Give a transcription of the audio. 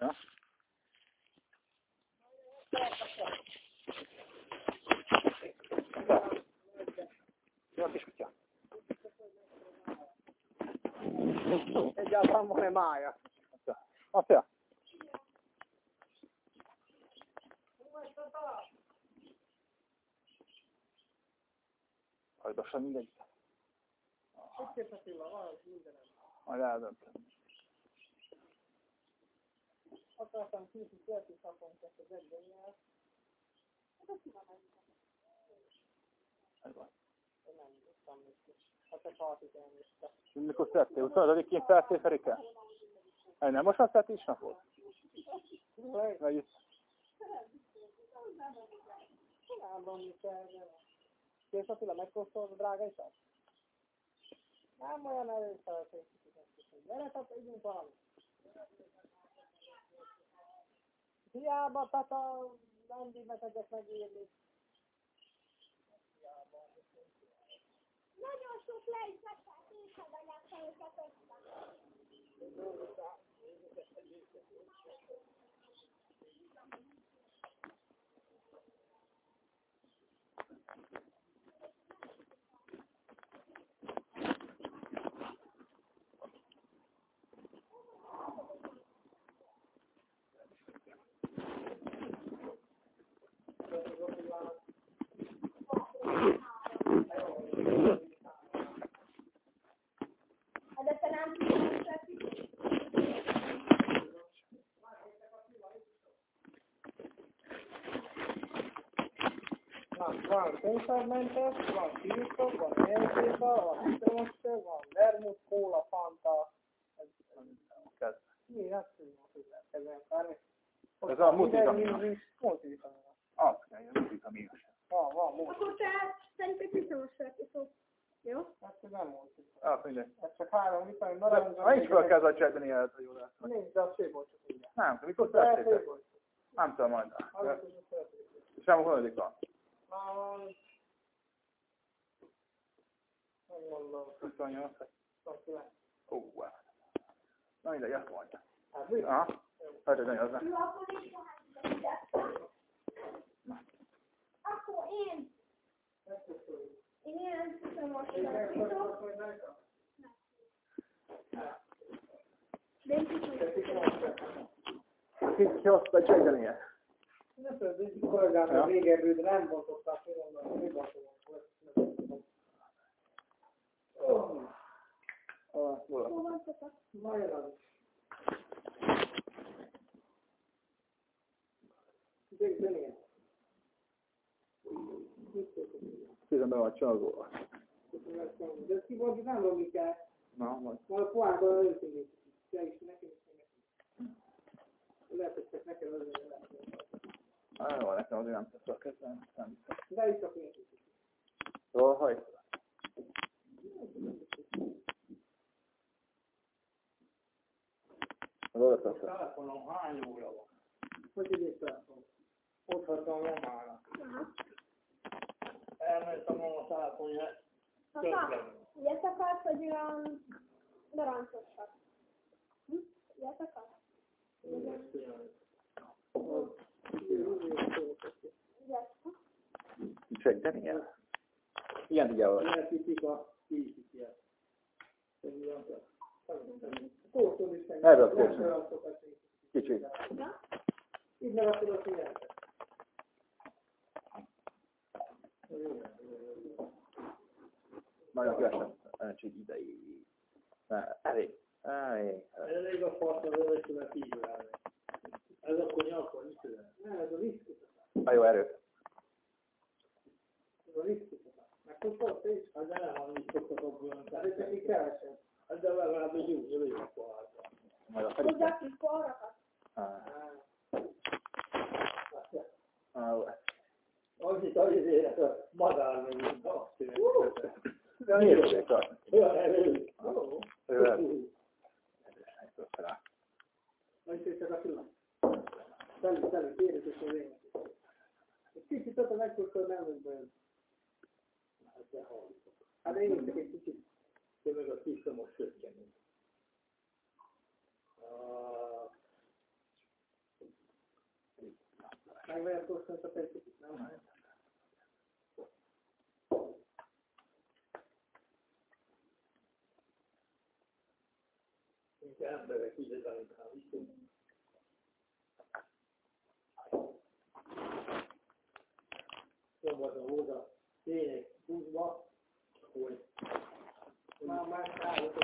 Ha? Jakieś picia. Ja tam moje maja. A co? Hajda semmi legyen. Hogy. Akartam kicsit tölti szakon ezt az egybennyel. Ez van. Nem tudtam mit. Hát a partit elnézte. Mikor szedtél? 25-én feltél Ferike? Egy nem most azt szedtél is napot? Vagy itt? Nem mit kell. Kész Attila, megkóstolod a drága isat? Nem olyan erős feltétlenül. Gyere, tehát ígyünk valamit. Hiába, tehát a Andi betegek megírni. Nagyon sok le is vettek, én sem vagyok fejüket össze. De te nem tudod, Van, van könyvszermentes, van tiltok, van éltéka, van citromosság, van vermut, kóla, fanta. Ez, Kezd. mi, hát tudom, hogy lehet kezelni. Bármi. Ez a multivitamin. Multivitamin. Az kell, ilyen multivitaminos. Van, van, multivitamin. Akkor te szerintem citromosat iszol. Jó? Hát nem multivitamin. Az mindegy. Ez csak három De narancs. Ha nincs fel kell a csetteni el, ha jól látom. Nincs, de a szép csak ugye. Nem, mikor volt. Nem tudom majd. Szeretnék. Sem a hanyadik van. Ah, Nem mondom. 28. Szóval Ó, wow. Na mindegy, azt mondja. Hát mi? Aha. Hát ez nagyon az. Jó, akkor is Akkor én, én ilyen citromosat iszok. De én citromosat. Ki, ki hozta csetteni el? Nem tudom, az egyik kollégám Ja. a régebről, de nem bontották ki, mondom, mi bontom. Ah, hol Hol van szokott? De ez ki volt, nem logikás. Na, majd. Majd a poánban öltünk. Te is, nekem is. Lehet, hogy nekem azért lehet. Ah, jó, nekem azért nem tesz a. Nem biztos. De is csak én. Jól hajt. Teszem. Telefonom hány óra van? Hogy így telefon? Ott hagytam a mamának. Aha. Elment a. Apa, ilyet akarsz, vagy olyan narancsosat? Hm? Ilyet akarsz? Ilyet. Segíteni el? Igen, ugye valami. Elhitik a meg. Ez az kóstol. Kicsit. Így megadod a figyelmet. Nagyon először kívül Ez akkor nyakor, mit tudom? Nem, ez a viszki. Na jó, erő. Ez a viszki. Megkóstolsz te is? Hát de nem, amit szoktak abból. De csak így kevesen. Hát de legalább egy jó, jövő akkor hátra. Majd a Hozzá Ferike. kis porrakat. Ah, ah, jó. Annyit azért a madár még mint azt De miért tudják tartani? Olyan erős. Ő erős. Rá. Majd csak a pillanat. Szelli, szelli, kérjük, és az én. Egy kicsit ott a megkóstol nem lesz bajom. Hát de hallgatok. Hát én is egy kicsit. Meg a kiszomos sötkemény. Azt egy kicsit, nem? Mint emberek, inkább viszont. Szombaton oda, tényleg, húzva, hogy Már más állott,